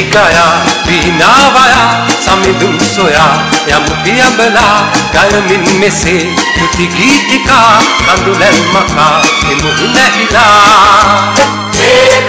ගී ගයා වීණාවයා සමිඳුන් සොයා යම් පියඹලා ගයමින් මෙසේ තුති ගීතිකා කඳුලැල් මකා එමුහි නැහිලා. ඒ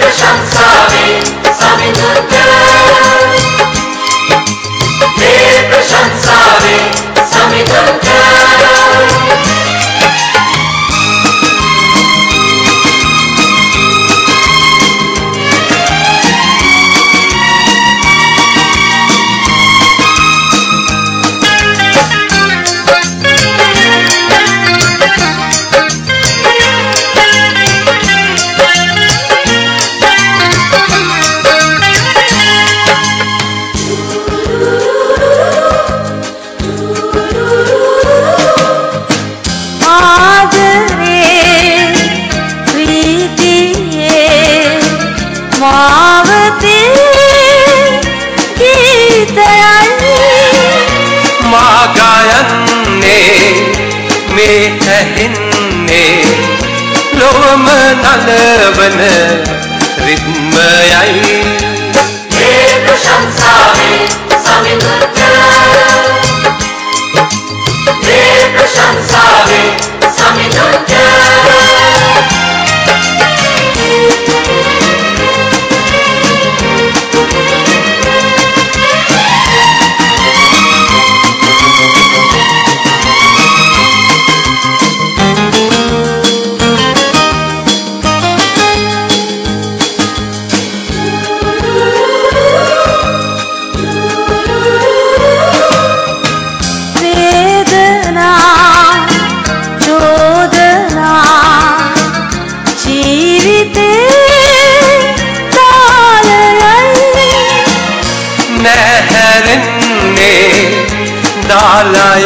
මේ ඇහෙන්නේ ලොවම නලවන රිද්මයයි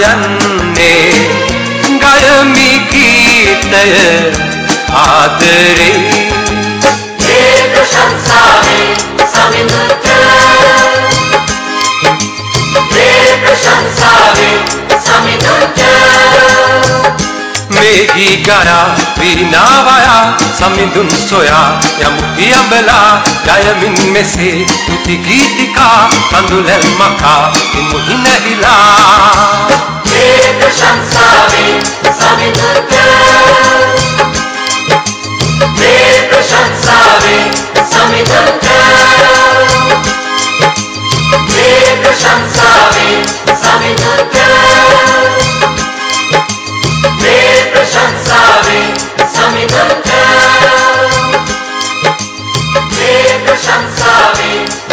යන්නේ. ගයමි ගීතය ආදරේ. ඒ ප්‍රශංසාවේ සමිඳුන්ට ඒ ප්‍රශංසාවේ සමිඳුන්ට මේ ගී ගයා වීණාවයා සමිඳුන් සොයා යම් පියඹලා. ගයමින් මෙසේ තුති ගීතිකා කඳුලැල් මකා प्रशंसा मे सवितुर्गे मे प्रशंसा मे सवितुर्गे मे प्रशंसा मे सवितुर्गे मे प्रशंसा मे सवितुर्गे मे प्रशंसा मे